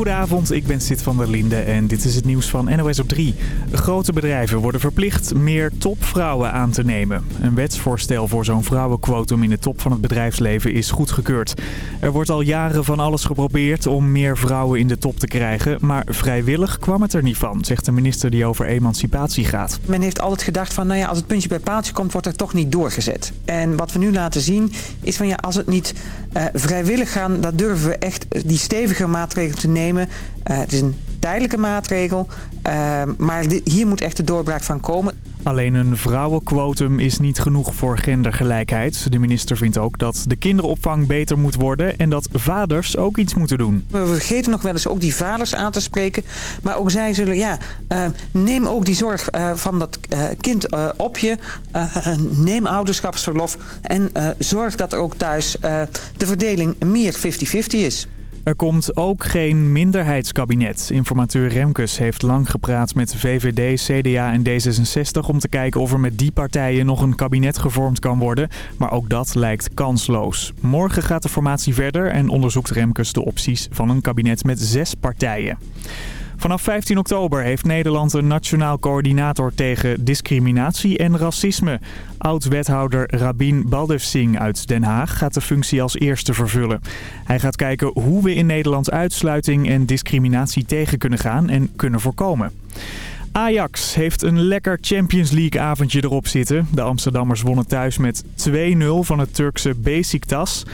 Goedenavond, ik ben Sid van der Linde en dit is het nieuws van NOS op 3. Grote bedrijven worden verplicht meer topvrouwen aan te nemen. Een wetsvoorstel voor zo'n vrouwenquotum in de top van het bedrijfsleven is goedgekeurd. Er wordt al jaren van alles geprobeerd om meer vrouwen in de top te krijgen, maar vrijwillig kwam het er niet van, zegt de minister die over emancipatie gaat. Men heeft altijd gedacht van, nou ja, als het puntje bij paaltje komt, wordt er toch niet doorgezet. En wat we nu laten zien is van, ja, als het niet uh, vrijwillig gaan, dan durven we echt die stevige maatregelen te nemen. Uh, het is een tijdelijke maatregel, uh, maar hier moet echt de doorbraak van komen. Alleen een vrouwenquotum is niet genoeg voor gendergelijkheid. De minister vindt ook dat de kinderopvang beter moet worden en dat vaders ook iets moeten doen. We vergeten nog wel eens ook die vaders aan te spreken. Maar ook zij zullen, ja, uh, neem ook die zorg uh, van dat uh, kind op je. neem ouderschapsverlof en zorg dat er ook thuis de verdeling meer 50-50 is. Er komt ook geen minderheidskabinet. Informateur Remkes heeft lang gepraat met VVD, CDA en D66 om te kijken of er met die partijen nog een kabinet gevormd kan worden. Maar ook dat lijkt kansloos. Morgen gaat de formatie verder en onderzoekt Remkes de opties van een kabinet met zes partijen. Vanaf 15 oktober heeft Nederland een nationaal coördinator tegen discriminatie en racisme. Oud-wethouder Rabin Baldewsing uit Den Haag gaat de functie als eerste vervullen. Hij gaat kijken hoe we in Nederland uitsluiting en discriminatie tegen kunnen gaan en kunnen voorkomen. Ajax heeft een lekker Champions League avondje erop zitten. De Amsterdammers wonnen thuis met 2-0 van het Turkse Besiktas.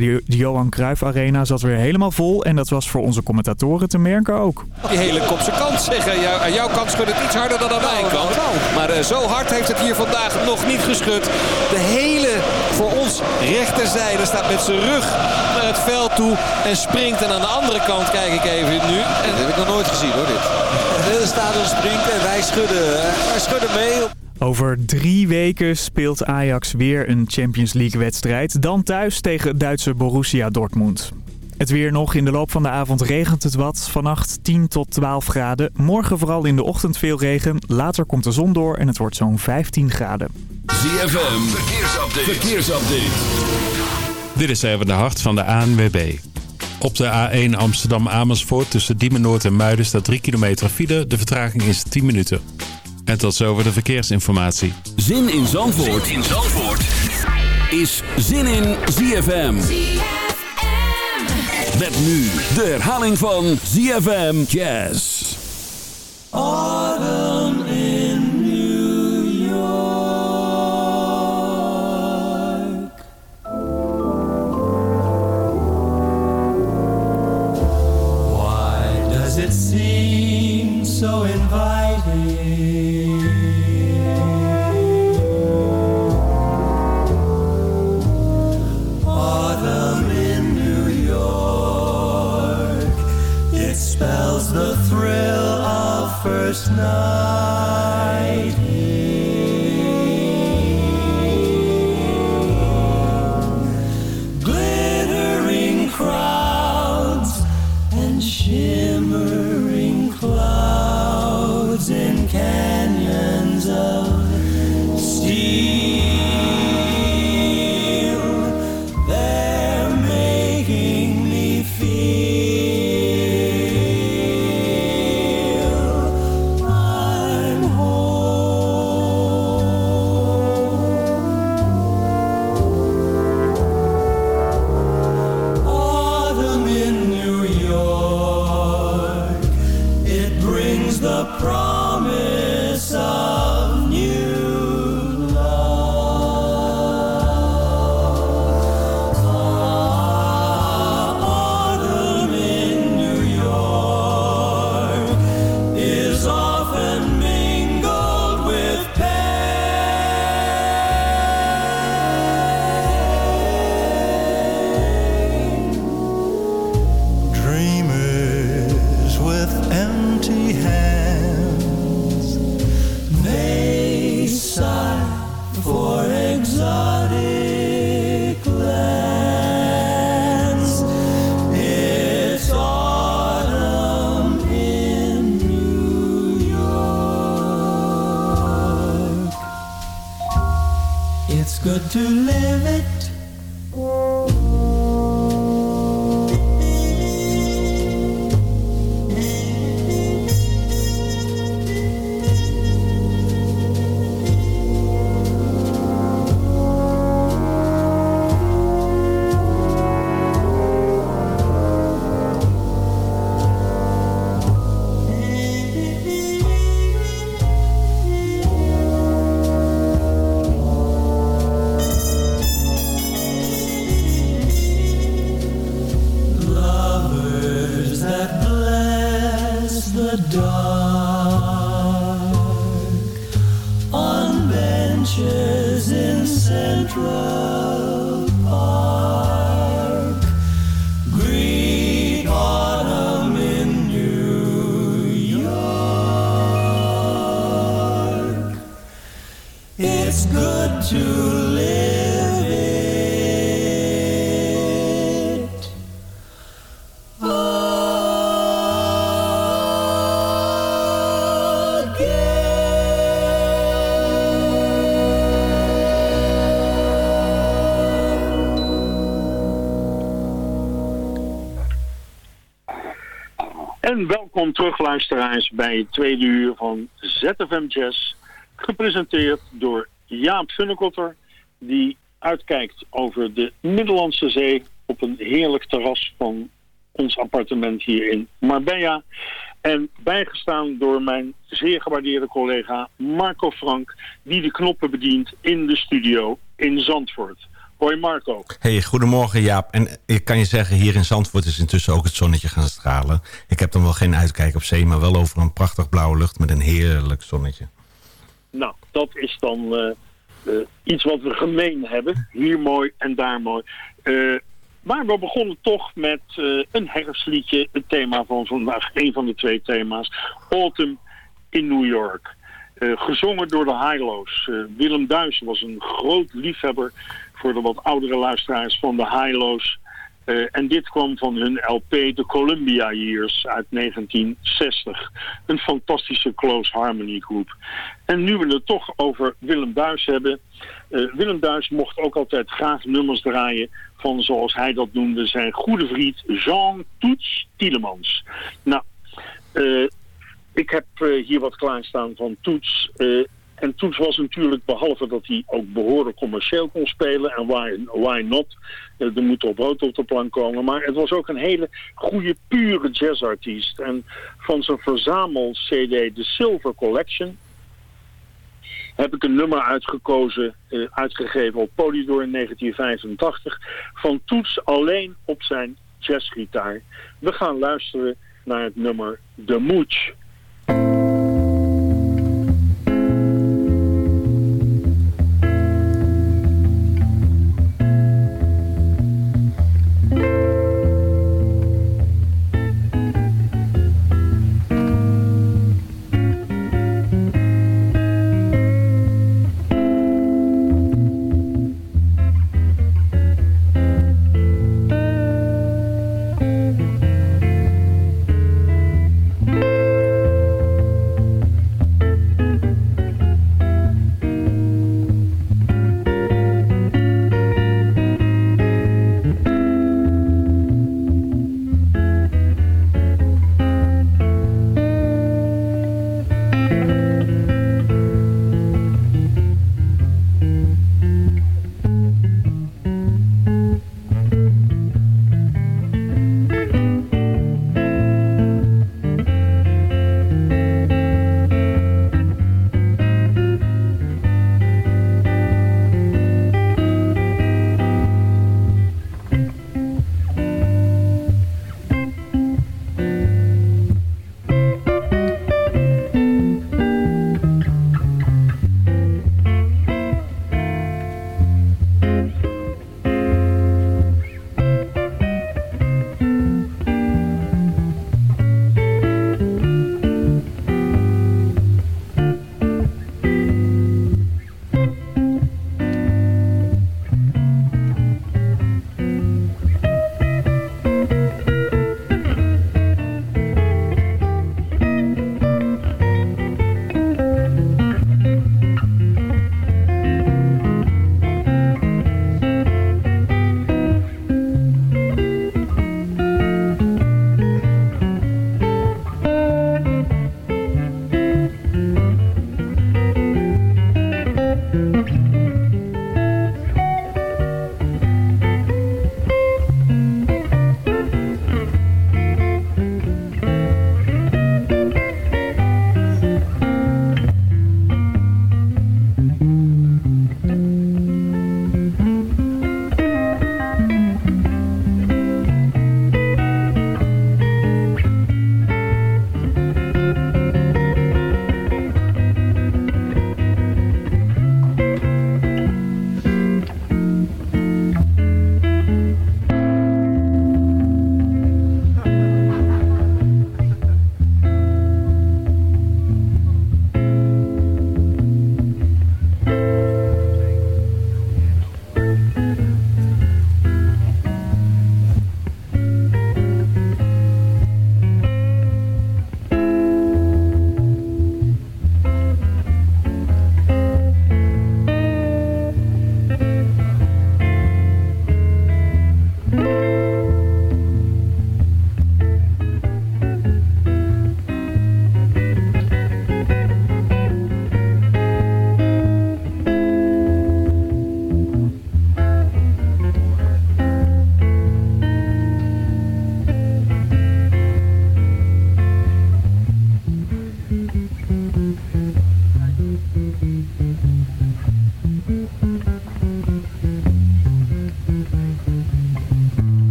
De Johan Cruijff Arena zat weer helemaal vol en dat was voor onze commentatoren te merken ook. Die hele kopse kant zeggen. Jou, aan jouw kant schudt het iets harder dan aan mijn nou, kant. Nou. Maar uh, zo hard heeft het hier vandaag nog niet geschud. De hele voor ons rechterzijde staat met zijn rug naar het veld toe en springt. En aan de andere kant kijk ik even nu. En dat heb ik nog nooit gezien hoor dit. Het hele stadion springt en wij schudden, wij schudden mee. Over drie weken speelt Ajax weer een Champions League wedstrijd. Dan thuis tegen Duitse Borussia Dortmund. Het weer nog. In de loop van de avond regent het wat. Vannacht 10 tot 12 graden. Morgen vooral in de ochtend veel regen. Later komt de zon door en het wordt zo'n 15 graden. ZFM. Verkeersupdate. Verkeersupdate. Dit is even de hart van de ANWB. Op de A1 Amsterdam-Amersfoort tussen Diemen Noord en Muiden staat 3 kilometer file. De vertraging is 10 minuten. En tot zover de verkeersinformatie. Zin in Zandvoort, zin in Zandvoort. is Zin in ZFM. ZFM. Met nu de herhaling van ZFM Jazz. Autumn in New York. Why does it seem so inviting? First night. Adventures in Central. Luisteraars bij het tweede uur van ZFM Jazz. Gepresenteerd door Jaap Funnekotter. Die uitkijkt over de Middellandse Zee op een heerlijk terras van ons appartement hier in Marbella. En bijgestaan door mijn zeer gewaardeerde collega Marco Frank. Die de knoppen bedient in de studio in Zandvoort. Hoi Marco. Hey, goedemorgen Jaap. En ik kan je zeggen, hier in Zandvoort is intussen ook het zonnetje gaan stralen. Ik heb dan wel geen uitkijk op zee, maar wel over een prachtig blauwe lucht met een heerlijk zonnetje. Nou, dat is dan eh, eh, iets wat we gemeen hebben. Hier mooi en daar mooi. Eh, maar we begonnen toch met een herfstliedje. Het thema van vandaag, een van de twee thema's. Autumn in New York. Gezongen door de Highlows. Eh, Willem Duis was een groot liefhebber voor de wat oudere luisteraars van de Highlows. Eh, en dit kwam van hun LP The Columbia Years uit 1960. Een fantastische close harmony groep. En nu we het toch over Willem Duis hebben. eh, Willem Duis mocht ook altijd graag nummers draaien van, zoals hij dat noemde, zijn goede vriend Jean Toets Tielemans. Nou, eh, ik heb hier wat klaarstaan van Toets. En Toets was natuurlijk, behalve dat hij ook behoorlijk commercieel kon spelen... en why, why not, eh, er moet op brood op de plank komen... maar het was ook een hele goede, pure jazzartiest. En van zijn verzamel-cd The Silver Collection... heb ik een nummer uitgekozen, eh, uitgegeven op Polydor in 1985... van Toets alleen op zijn jazzgitaar. We gaan luisteren naar het nummer The Mooch...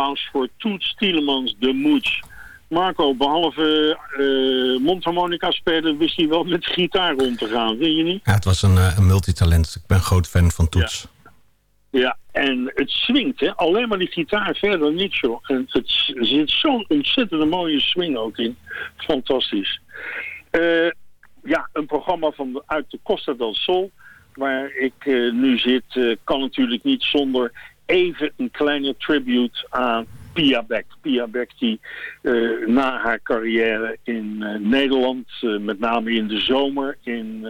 applaus voor Toets Tielemans, de Mooch. Marco, behalve uh, mondharmonica spelen, wist hij wel met de gitaar rond te gaan, vind je niet? Ja, het was een, uh, een multitalent. Ik ben een groot fan van Toets. Ja. ja. en het swingt, hè? alleen maar die gitaar, verder niks joh. En het zit zo'n ontzettende mooie swing ook in. Fantastisch. Uh, ja, een programma van uit de Costa del Sol, waar ik nu zit, kan natuurlijk niet zonder even een kleine tribute aan Pia Beck. Pia Beck die uh, na haar carrière in uh, Nederland, uh, met name in de zomer in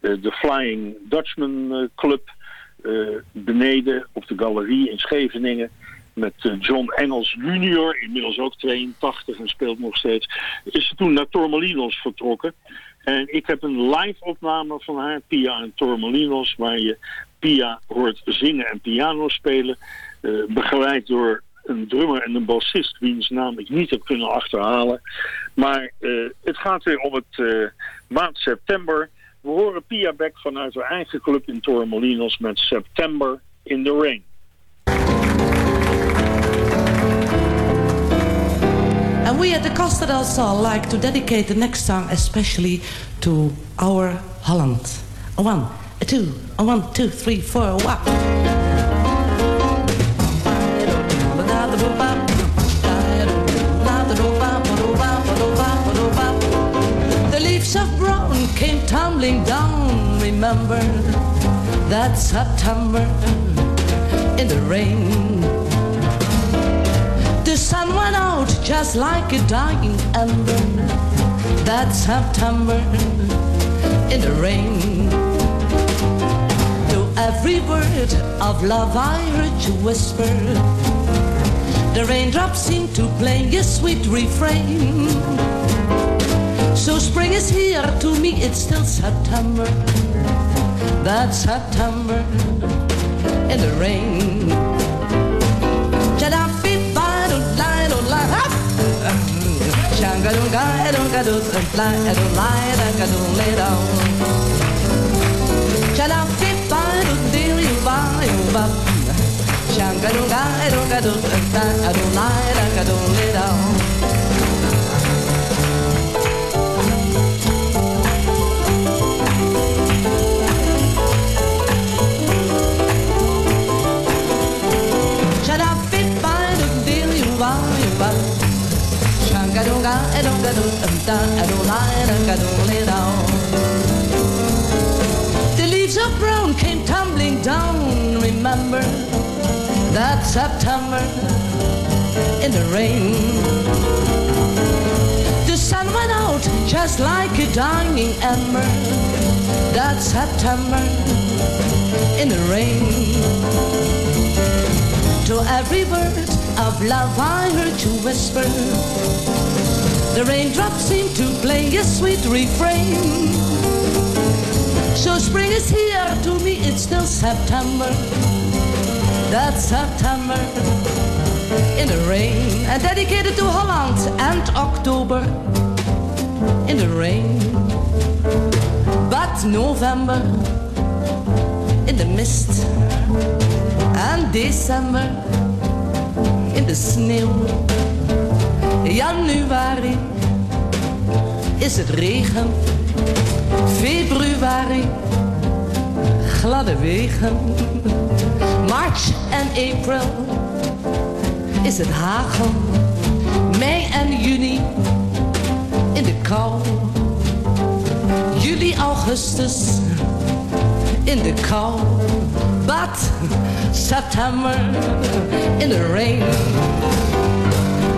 de Flying Dutchman Club, beneden op de galerie in Scheveningen, met John Engels junior, inmiddels ook 82 en speelt nog steeds, is ze toen naar Tormelinos vertrokken. En ik heb een live opname van haar, Pia en Tormelinos, waar je Pia hoort zingen en piano spelen. Uh, begeleid door een drummer en een bassist wiens naam ik niet heb kunnen achterhalen. Maar uh, het gaat weer om het uh, maand september. We horen Pia Beck vanuit haar eigen club in Torremolinos met September in the Rain. And we at the Costa del Sol like to dedicate the next song especially to our Holland. One, a two, a one, two, three, four, one. The leaves of brown came tumbling down. Remember that September in the rain. The sun went out just like a dying ember. That September in the rain. Every word of love I heard you whisper. The raindrops seem to play a sweet refrain. So spring is here, to me it's still September. That September in the rain. Shanga dunga, dunga, dunga, dunga, dunga, dunga, dunga, dunga, remember that September in the rain. The sun went out just like a dying ember. That September in the rain. To every word of love I heard you whisper. The raindrops seem to play a sweet refrain. So spring is here, to me it's still September. That September. In the rain and dedicated to Holland and October. In the rain but November. In the mist and December. In the sneeuw Januari. Is het regen Februari gladde wegen March en April is het hagel. Mei en juni in de kou. Juli, augustus in de kou. But September in the rain.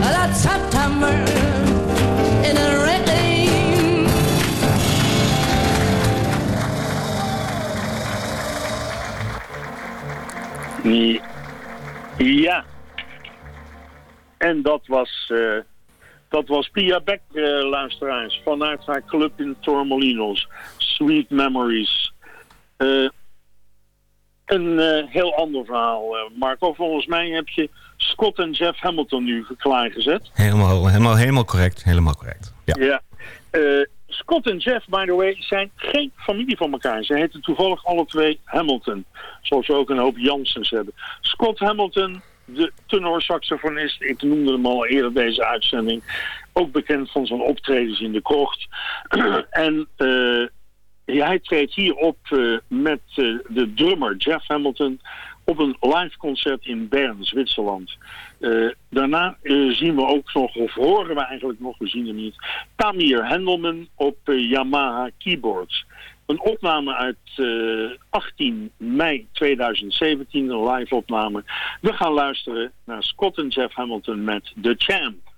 That September in the rain. Ja. En dat was, uh, dat was Pia Beck, uh, luisteraars, vanuit haar club in Tormolinos. Sweet Memories. Uh, een heel ander verhaal, Marco. Volgens mij heb je Scott en Jeff Hamilton nu klaargezet. Helemaal, helemaal, helemaal correct. Helemaal correct. Ja. ja Scott en Jeff, by the way, zijn geen familie van elkaar. Ze heten toevallig alle twee Hamilton. Zoals we ook een hoop Jansens hebben. Scott Hamilton, de tenorsaxofonist. Ik noemde hem al eerder deze uitzending. Ook bekend van zijn optredens in de krocht. en uh, hij treedt hier op uh, met uh, de drummer Jeff Hamilton op een live concert in Bern, Zwitserland. Uh, daarna uh, zien we ook nog, of horen we eigenlijk nog, we zien hem niet, Tamir Hendelman op uh, Yamaha Keyboards. Een opname uit 18 mei 2017, een live opname. We gaan luisteren naar Scott en Jeff Hamilton met The Champ.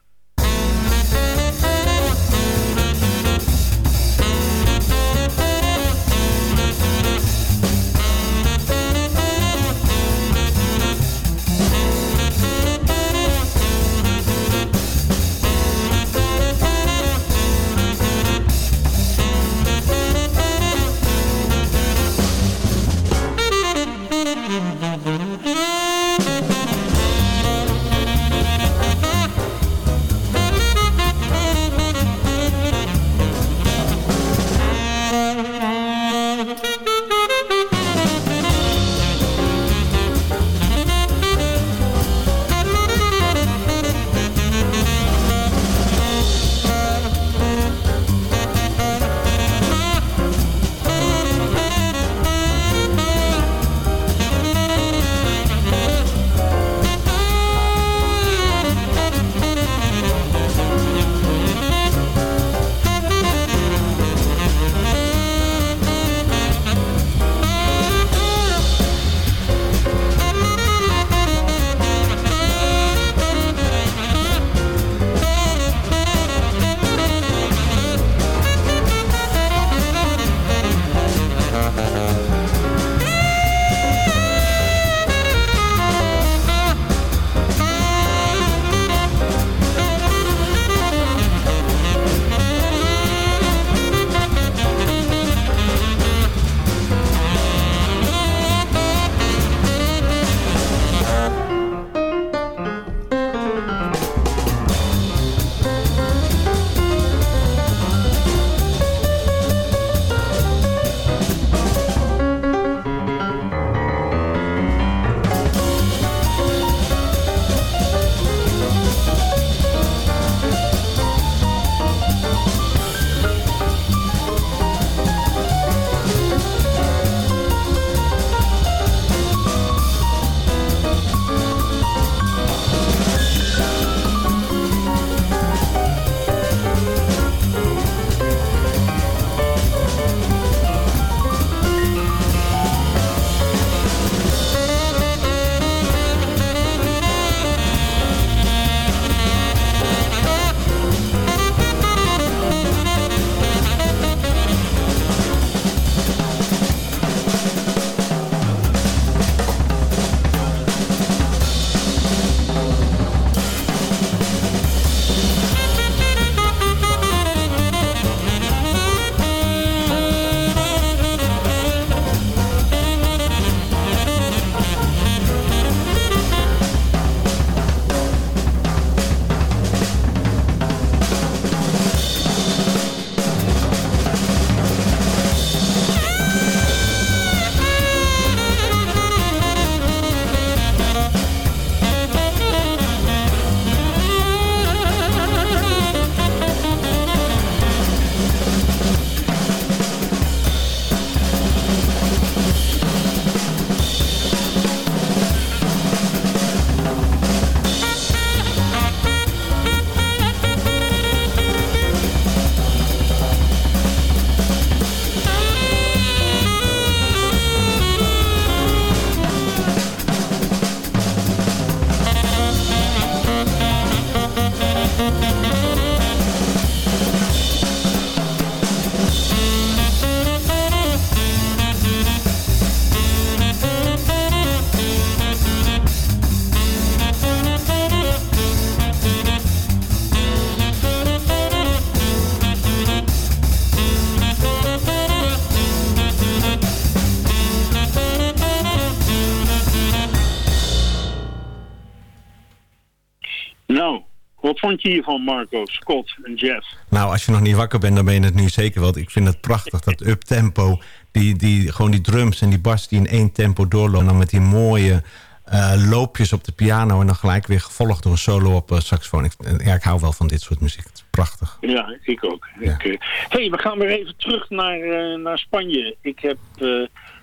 Je hiervan, Marco, Scott en Jeff? Nou, als je nog niet wakker bent, dan ben je het nu zeker wel. Ik vind het prachtig, dat up-tempo. Die, die, gewoon die drums en die bas die in één tempo doorlopen. En dan met die mooie eh, loopjes op de piano. En dan gelijk weer gevolgd door een solo op uh, saxofoon. Ik, ja, ik hou wel van dit soort muziek. Het is prachtig. Ja, ik ook. Ja. Ik, uh, hey, we gaan weer even terug naar, naar Spanje. Ik heb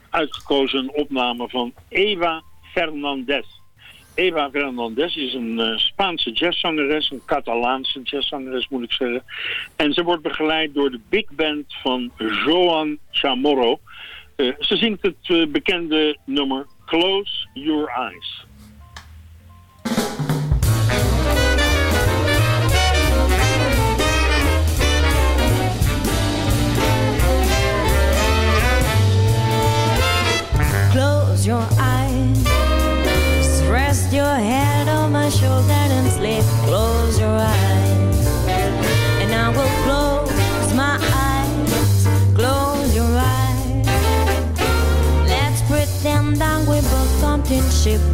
uitgekozen een opname van Eva Fernandez. Eva Fernandez is een uh, Spaanse jazzzangeres, een Catalaanse jazzzangeres moet ik zeggen. En ze wordt begeleid door de big band van Joan Chamorro. Uh, ze zingt het uh, bekende nummer Close Your Eyes. Ship.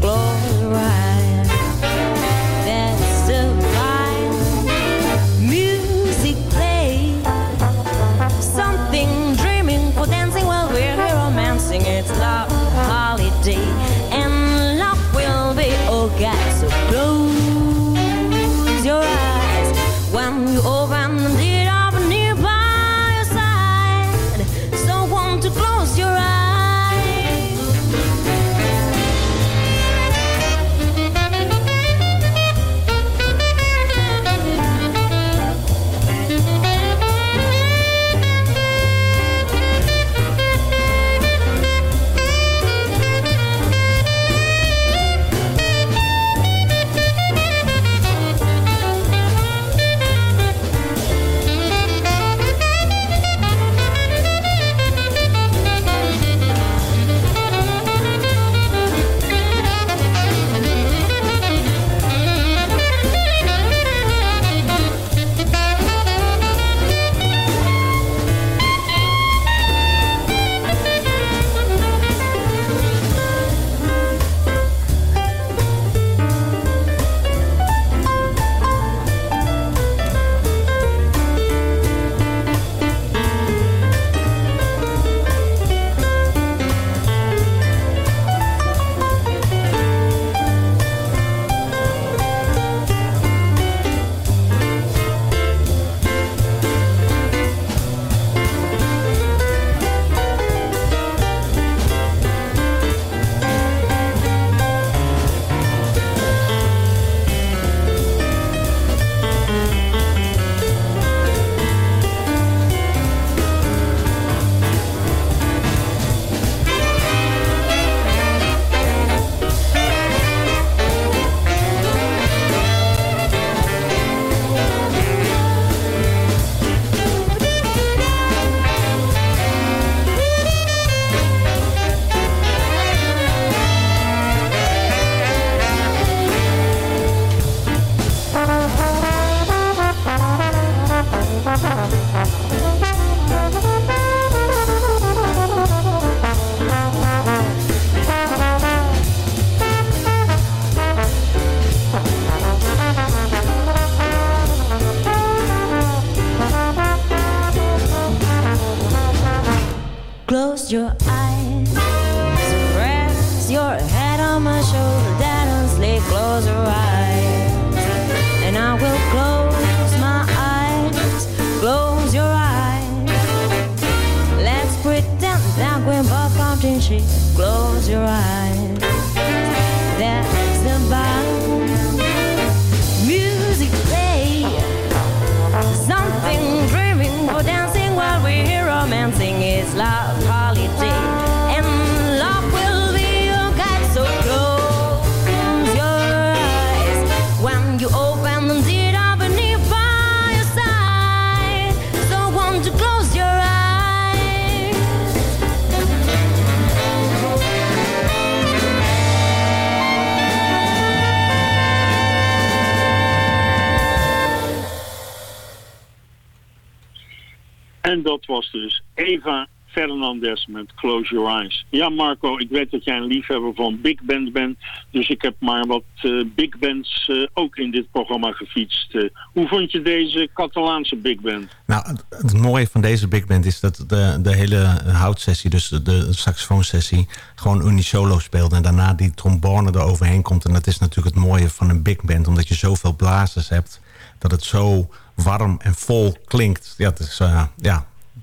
Dat was dus Eva Fernandez met Close Your Eyes. Ja, Marco, ik weet dat jij een liefhebber van big band bent. Dus ik heb maar wat uh, big bands uh, ook in dit programma gefietst. Uh, hoe vond je deze Catalaanse big band? Nou, het, mooie van deze big band is dat de, de hele houtsessie, dus de, saxofoonsessie, gewoon unisolo speelt. En daarna die trombone er overheen komt. En dat is natuurlijk het mooie van een big band, omdat je zoveel blazers hebt, dat het zo warm en vol klinkt. Ja, het is, uh,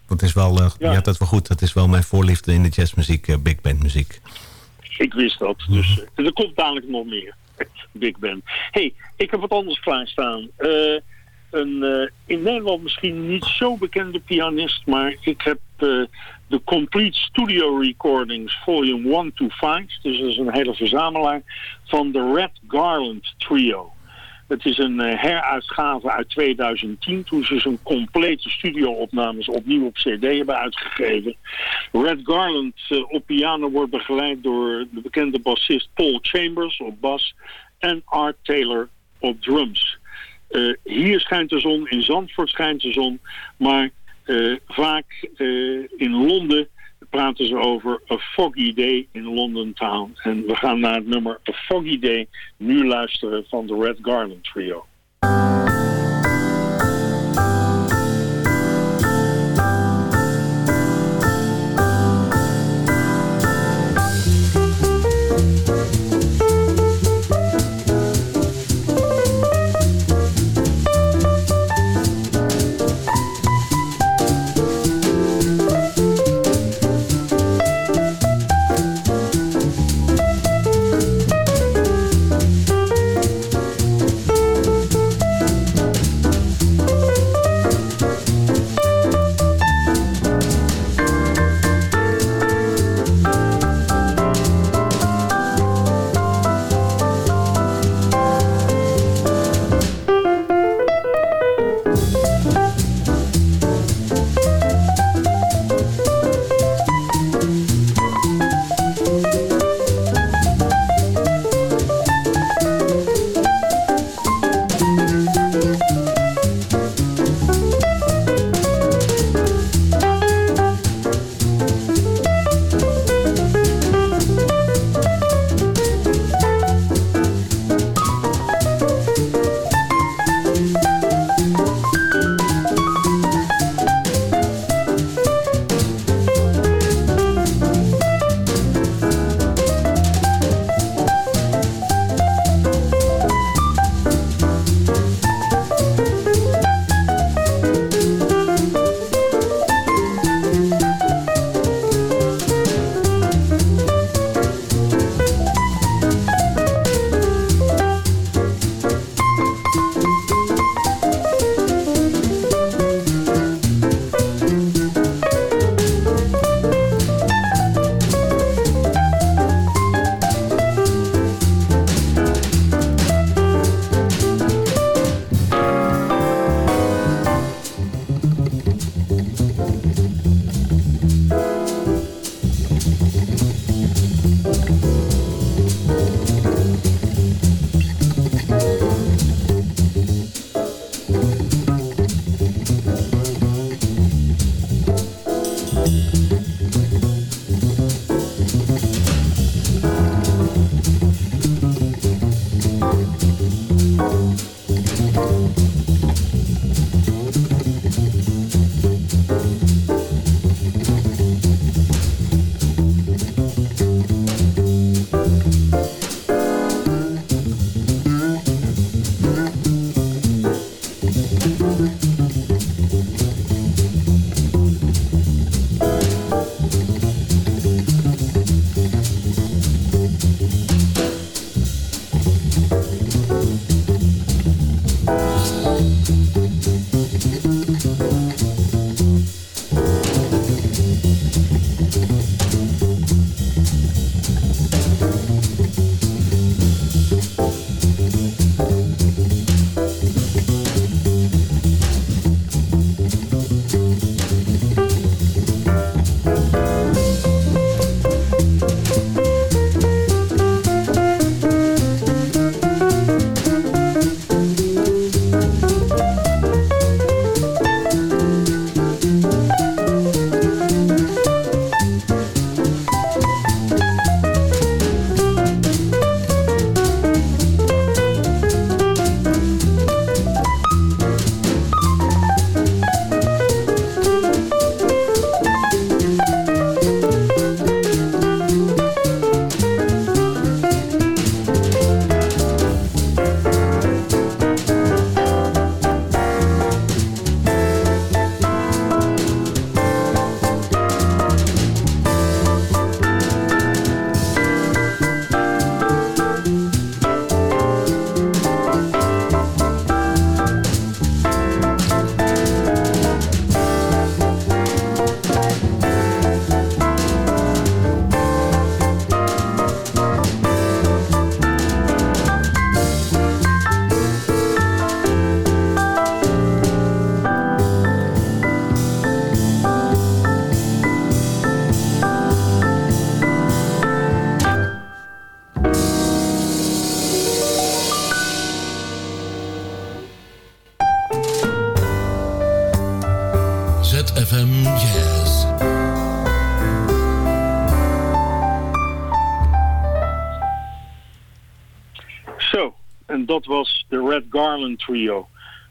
dat is wel, uh, ja. dat wel goed. Dat is wel mijn voorliefde in de jazzmuziek, uh, big band muziek. Ik wist dat, dus er komt dadelijk nog meer. big band. hey, ik heb wat anders klaarstaan. een in Nederland misschien niet zo bekende pianist, maar ik heb de Complete Studio Recordings Volume 1 to 5. Dus dat is een hele verzamelaar van de Red Garland Trio. Het is een uh, heruitgave uit 2010 toen ze zijn complete studioopnames opnieuw op cd hebben uitgegeven. Red Garland uh, op piano wordt begeleid door de bekende bassist Paul Chambers op bas en Art Taylor op drums. Uh, hier schijnt de zon, in Zandvoort schijnt de zon, maar vaak in Londen praten ze over A Foggy Day in London Town. En we gaan naar het nummer A Foggy Day nu luisteren van de Red Garland Trio.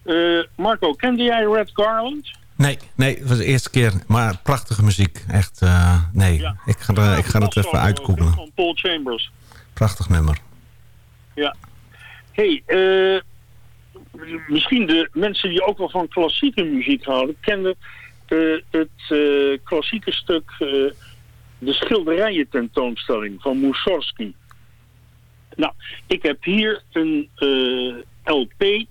Eh, Marco, kende jij Red Garland? Nee, nee, het was de eerste keer. Maar prachtige muziek. Echt, eh, nee. Ja. Ik ga, er- ik ga het even uitgoogelen. Van Paul Chambers. Prachtig nummer. Ja. hey, eh, misschien de mensen die ook wel van klassieke muziek houden... kenden het klassieke stuk... de schilderijen tentoonstelling van Mussorgsky. Nou, ik heb hier een LP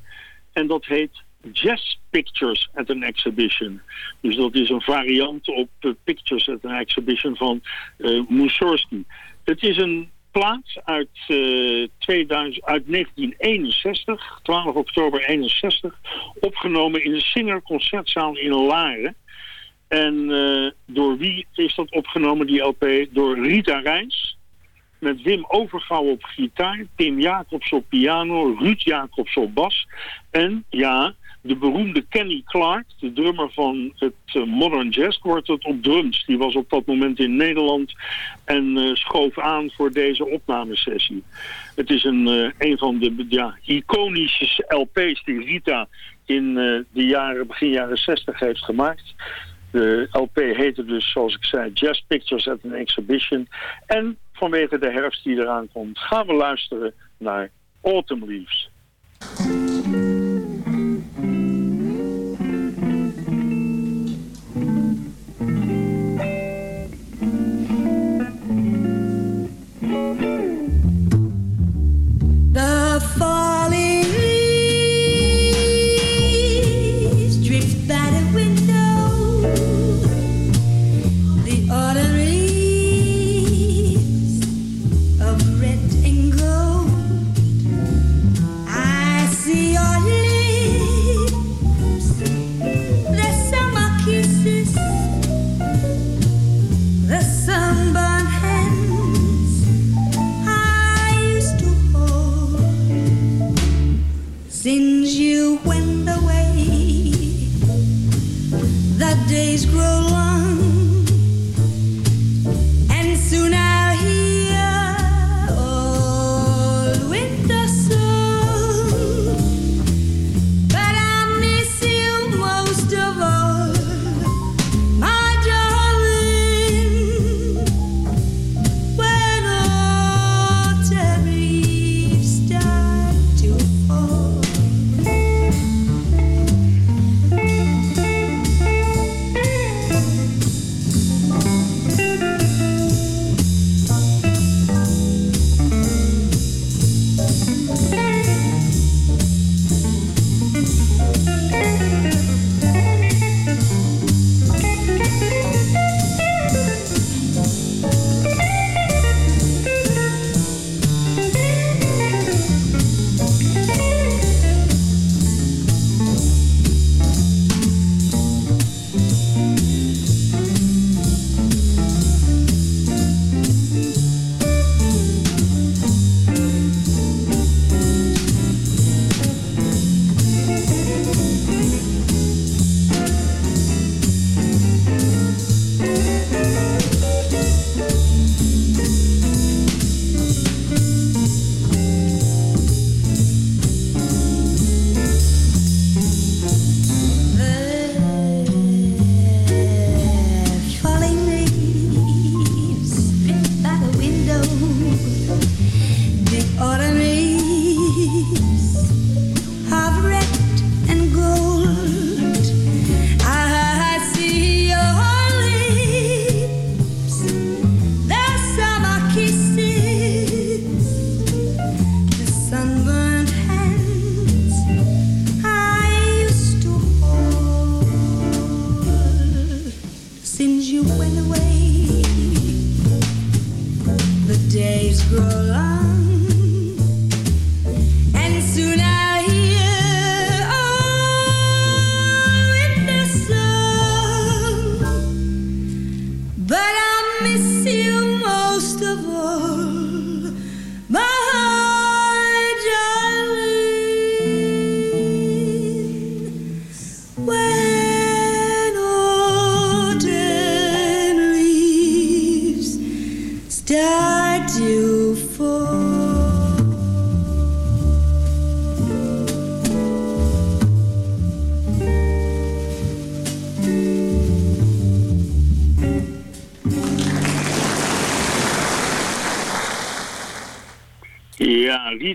en dat heet Jazz Pictures at an Exhibition. Dus dat is een variant op eh, Pictures at an Exhibition van eh Mussorgsky. Het is een plaat uit, eh, 2000, uit 1961, 12 oktober 61, opgenomen in de Singer Concertzaal in Laren. En eh, door wie is dat opgenomen, die LP? Door Rita Reins. Met Wim Overgouw op gitaar, Tim Jacobs op piano, Ruud Jacobs op bas. En ja, de beroemde Kenny Clark, de drummer van het eh, Modern Jazz Quartet op drums. Die was op dat moment in Nederland en eh, schoof aan voor deze opnamesessie. Het is een, eh, een van de ja, iconische LP's die Rita in de jaren, begin jaren 60 heeft gemaakt. De LP heette dus, zoals ik zei, Jazz Pictures at an Exhibition. En vanwege de herfst die eraan komt, gaan we luisteren naar Autumn Leaves. Since you went away, the days grow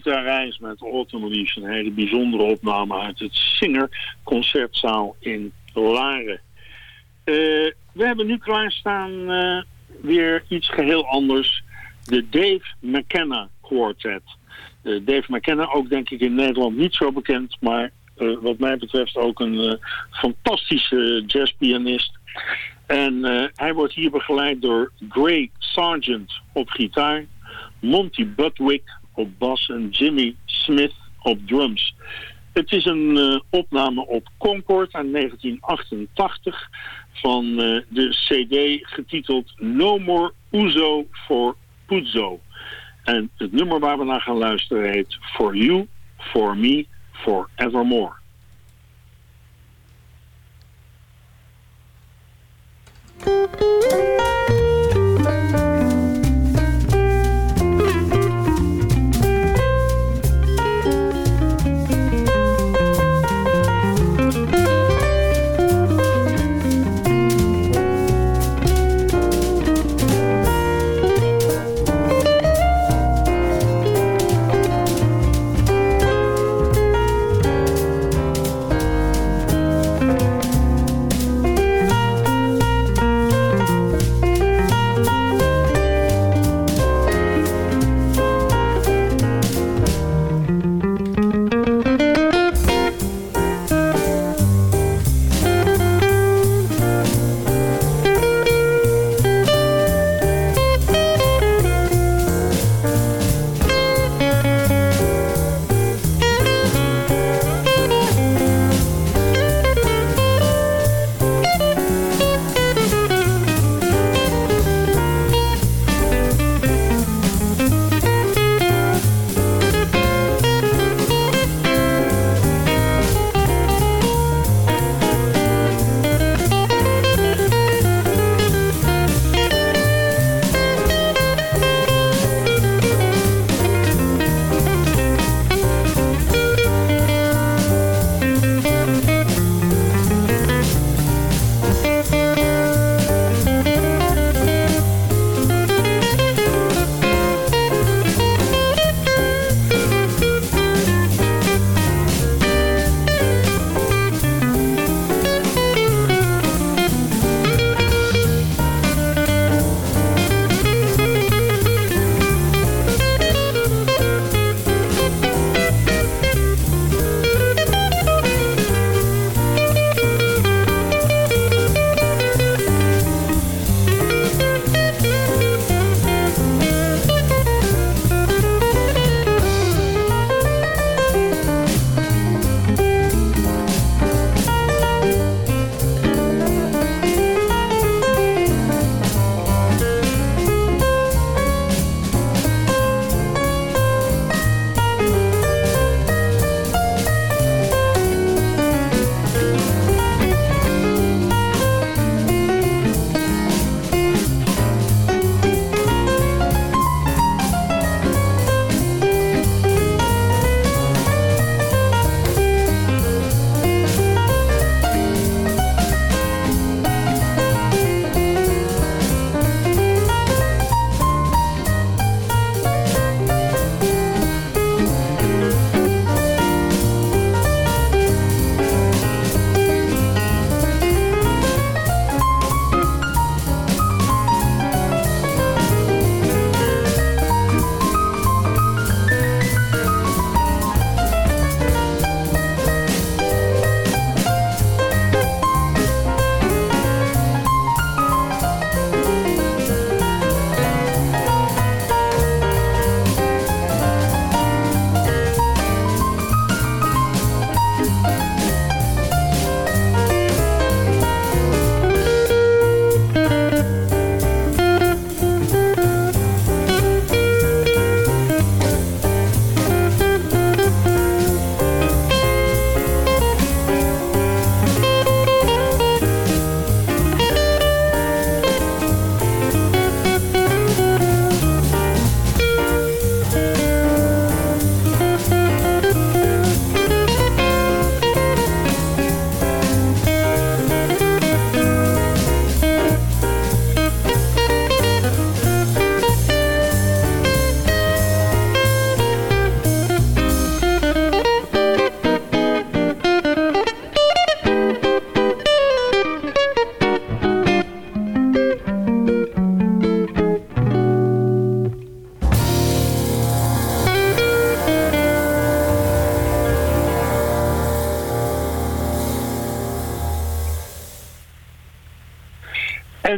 Reis met Autumn. Een hele bijzondere opname uit het Singer Concertzaal in Laren. Eh, we hebben nu klaarstaan eh, weer iets geheel anders. De Dave McKenna Quartet. Dave McKenna, ook denk ik in Nederland niet zo bekend, maar eh, wat mij betreft ook een fantastische jazzpianist. En hij wordt hier begeleid door Gray Sargent op gitaar, Monty Budwick op bas en Jimmy Smith op drums. Het is een eh, opname op Concord uit 1988 van eh, de CD getiteld No More Uzo for Puzo. En het nummer waar we naar gaan luisteren heet For You, For Me, Forevermore. For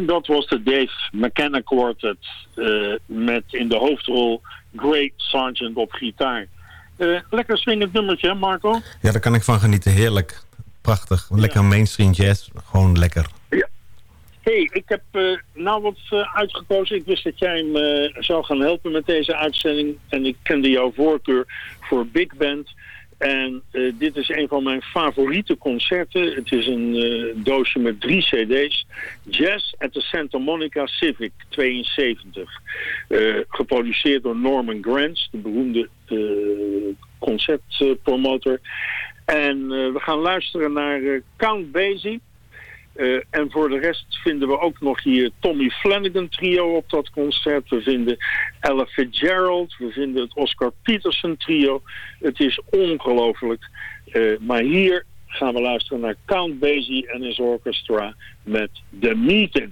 dat was de Dave McKenna Quartet eh, met in de hoofdrol Great Sergeant op gitaar. Eh, lekker swingend nummertje, hè, Marco? Ja, daar kan ik van genieten. Heerlijk. Prachtig. Lekker mainstream jazz. Gewoon lekker. hey, ik heb eh, nou wat uitgekozen. Ik wist dat jij eh, zou gaan helpen met deze uitzending. En ik kende jouw voorkeur voor Big Band. En eh, dit is een van mijn favoriete concerten. Het is een eh, doosje met drie cd's. Jazz at the Santa Monica Civic 72. Eh, geproduceerd door Norman Granz, de beroemde concertpromotor. En we gaan luisteren naar Count Basie. Eh, en voor de rest vinden we ook nog hier Tommy Flanagan trio op dat concert. We vinden Ella Fitzgerald. We vinden het Oscar Peterson trio. Het is ongelooflijk. Eh, maar hier gaan we luisteren naar Count Basie en his orchestra met The Meeting.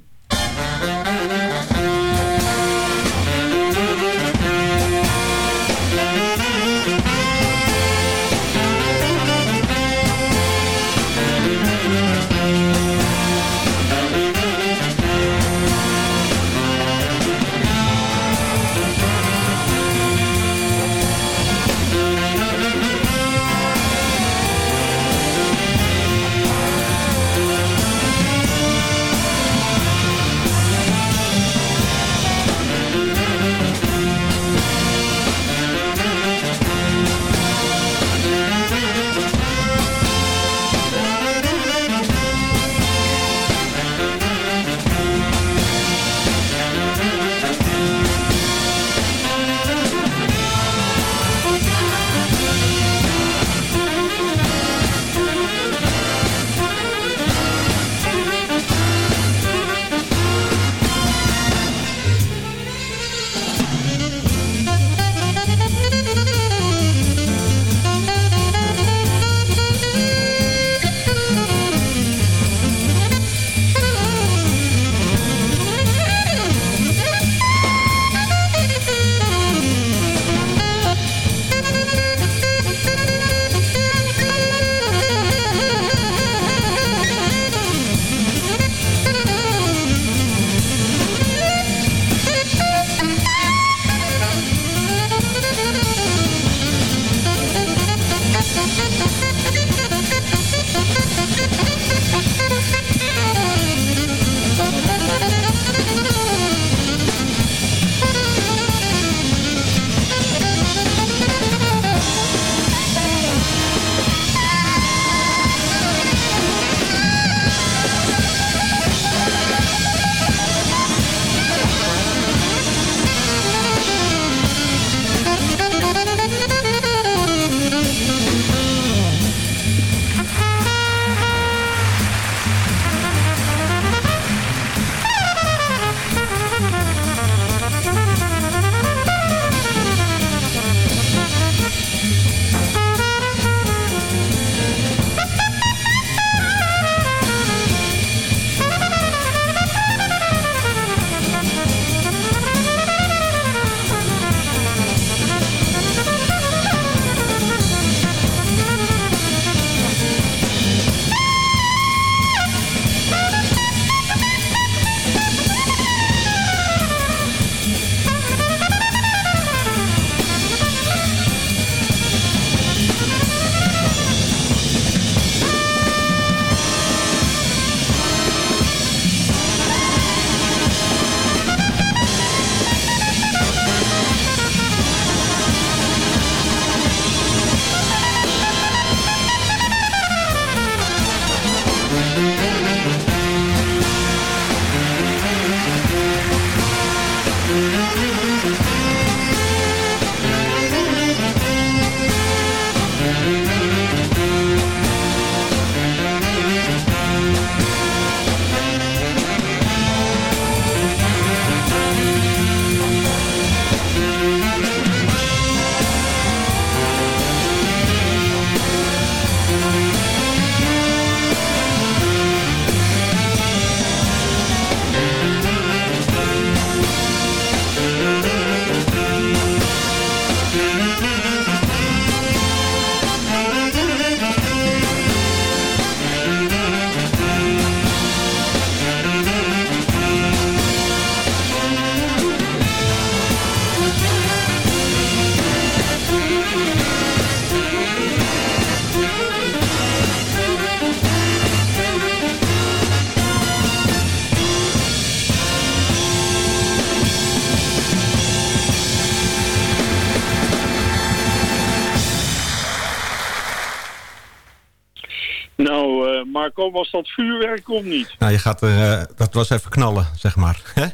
Marco, was dat vuurwerk of niet? Nou, je gaat er, eh, dat was even knallen, zeg maar. Hè?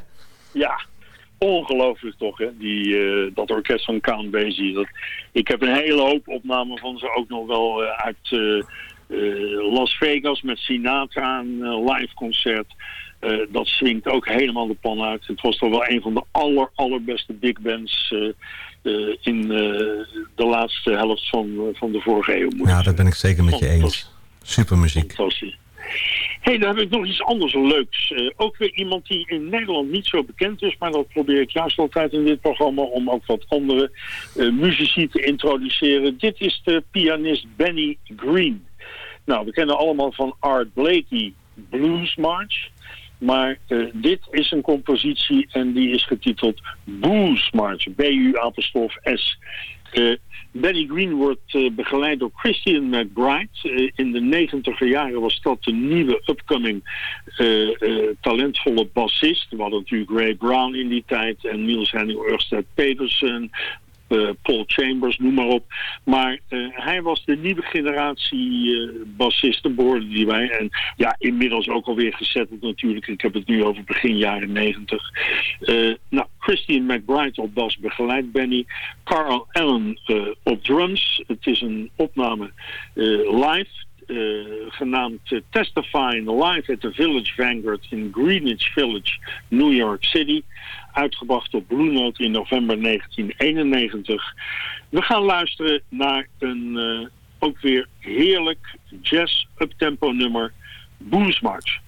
Ja, ongelooflijk toch, hè? Die, eh, dat orkest van Count Basie. Dat, ik heb een hele hoop opnamen van ze ook nog wel eh, uit eh, eh, Las Vegas met Sinatra, een eh, live concert. Eh, dat swingt ook helemaal de pan uit. Het was toch wel een van de aller, allerbeste big bands eh, eh, in eh, de laatste helft van, van de vorige eeuw. Ja, daar ben ik zeker met je eens. Super muziek. Hey, dan heb ik nog iets anders leuks. Eh, ook weer iemand die in Nederland niet zo bekend is, maar dat probeer ik juist altijd in dit programma om ook wat andere eh, muzici te introduceren. Dit is de pianist Benny Green. Nou, we kennen allemaal van Art Blakey Blues March. Maar eh, dit is een compositie en die is getiteld Blues March. B-U-apostrof-S. Eh, Benny Green wordt eh, begeleid door Christian McBride. Eh, in de negentiger jaren was dat de nieuwe upcoming eh, talentvolle bassist. We hadden natuurlijk Ray Brown in die tijd en Niels Henning Ørsted Petersen. Eh, Paul Chambers, noem maar op. Maar eh, hij was de nieuwe generatie eh, bassisten, behoorde die bij. En ja, inmiddels ook alweer gezetteld natuurlijk. Ik heb het nu over begin jaren negentig. Nou, Christian McBride op bas begeleidt Benny. Carl Allen op drums. Het is een opname live. Eh, genaamd eh, Testifying Live at the Village Vanguard in Greenwich Village, New York City. Uitgebracht op Blue Note in november 1991. We gaan luisteren naar een eh, ook weer heerlijk jazz uptempo nummer, Blues March.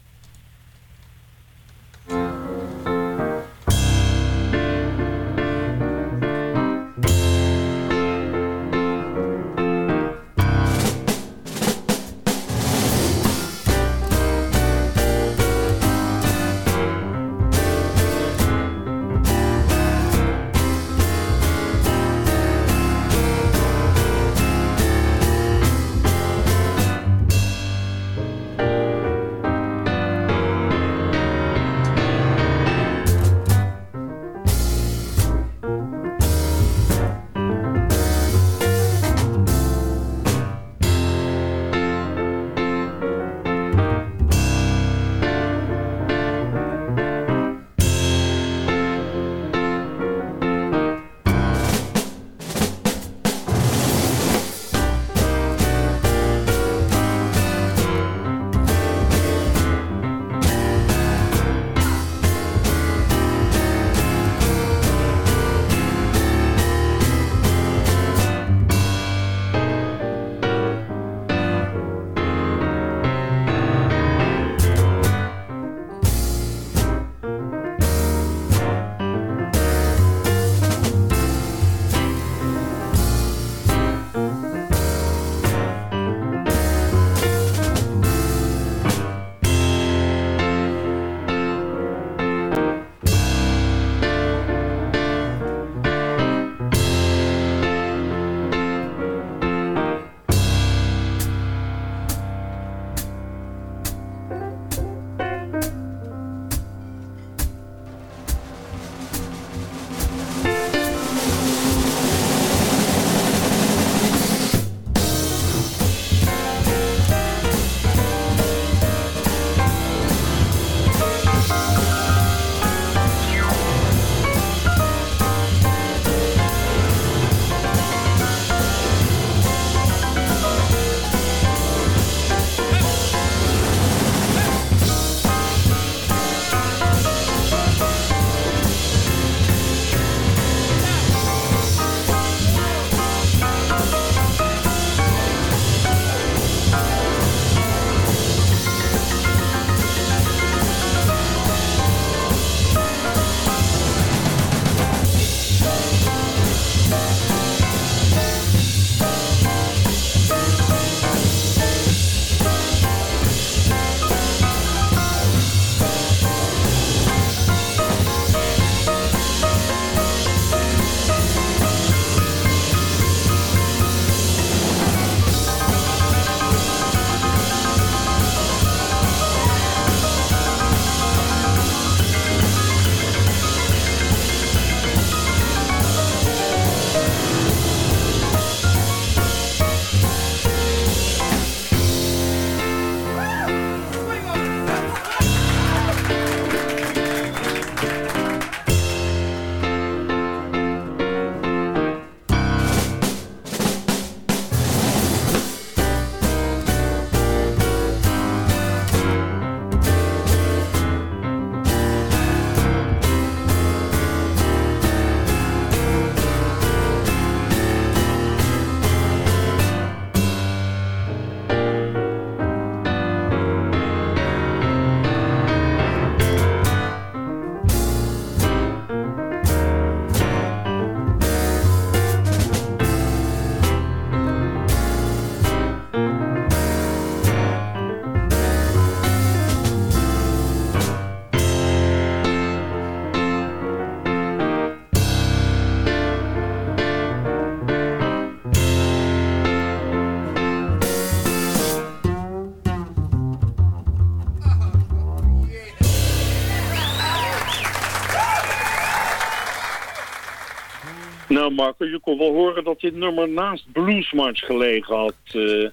Nou Marco, je kon wel horen dat dit nummer naast Bluesmarch gelegen had. eh.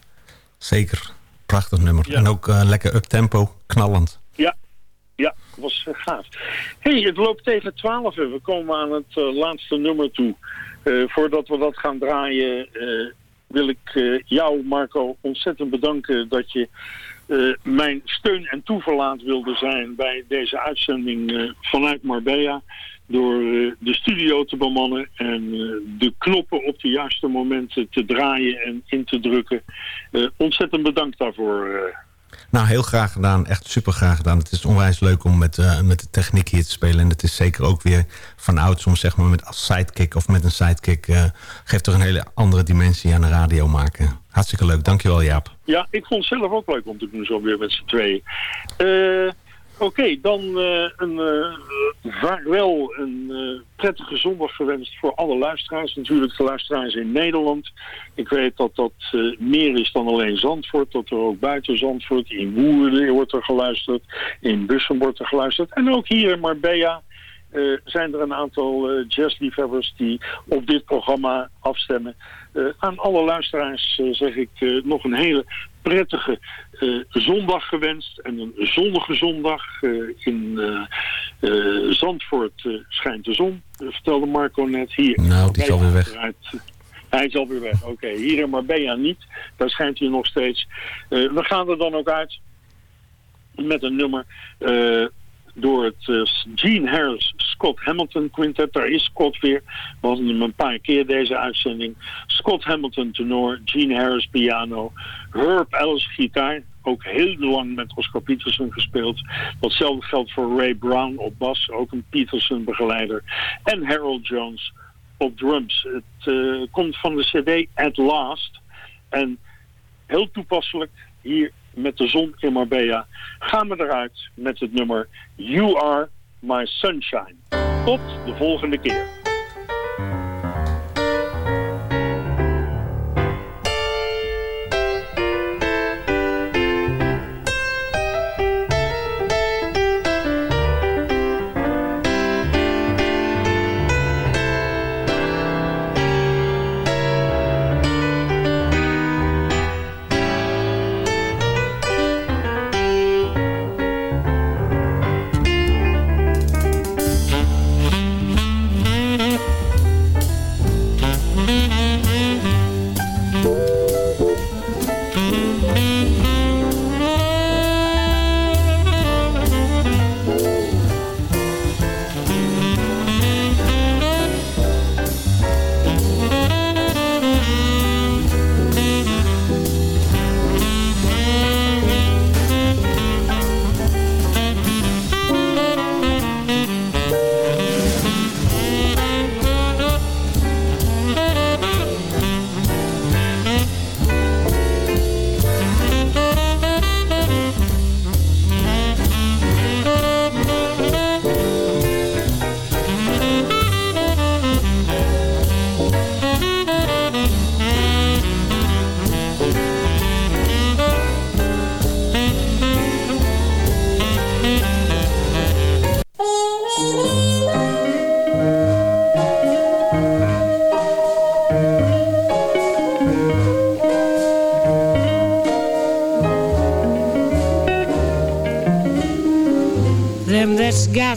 Zeker. Prachtig nummer. Ja. En ook eh, lekker up-tempo, knallend. ja, ja, was eh, gaaf. hey, het loopt tegen 12 en we komen aan het laatste nummer toe. Voordat we dat gaan draaien wil ik jou Marco ontzettend bedanken dat je mijn steun en toeverlaat wilde zijn bij deze uitzending vanuit Marbella. Door eh, de studio te bemannen en eh, de knoppen op de juiste momenten te draaien en in te drukken. Eh, ontzettend bedankt daarvoor. Nou, heel graag gedaan. Echt super graag gedaan. Het is onwijs leuk om met, met de techniek hier te spelen. En het is zeker ook weer van oud soms zeg maar met als sidekick of met een sidekick. eh, geeft toch een hele andere dimensie aan de radio maken. Hartstikke leuk. Dankjewel Jaap. Ja, ik vond het zelf ook leuk om te doen zo weer met z'n tweeën. Eh, Oké, dan eh, een eh, vaarwel, een eh, prettige zondag gewenst voor alle luisteraars. Natuurlijk de luisteraars in Nederland. Ik weet dat dat meer is dan alleen Zandvoort. Dat er ook buiten Zandvoort, in Woerden wordt er geluisterd. In Bussen wordt er geluisterd. En ook hier in Marbella zijn er een aantal jazzliefhebbers die op dit programma afstemmen. Aan alle luisteraars zeg ik nog een hele prettige eh, zondag gewenst. En een zonnige zondag. Eh, in eh, Zandvoort schijnt de zon, vertelde Marco net. Hier Nou, die is alweer weg. Hij is alweer weg, oké. Hier in Marbella niet. Daar schijnt hij nog steeds. We gaan er dan ook uit met een nummer door het Gene Harris Scott Hamilton Quintet. Daar is Scott weer. We hadden hem een paar keer deze uitzending. Scott Hamilton tenor, Gene Harris piano, Herb Ellis gitaar. Ook heel lang met Oscar Peterson gespeeld. Datzelfde geldt voor Ray Brown op bas, ook een Peterson begeleider. En Harold Jones op drums. Het eh, komt van de cd At Last. En heel toepasselijk hier met de zon in Marbella gaan we eruit met het nummer You Are My Sunshine. Tot de volgende keer.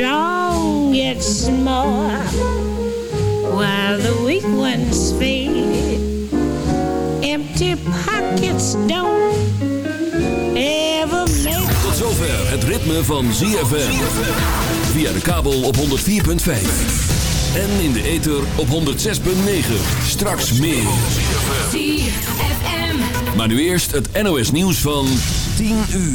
Strong get more while the weak ones fade. Empty pockets don't ever make. Tot zover het ritme van ZFM. Via de kabel op 104.5. En in de ether op 106.9. Straks meer. ZFM. Maar nu eerst het NOS nieuws van 10 uur.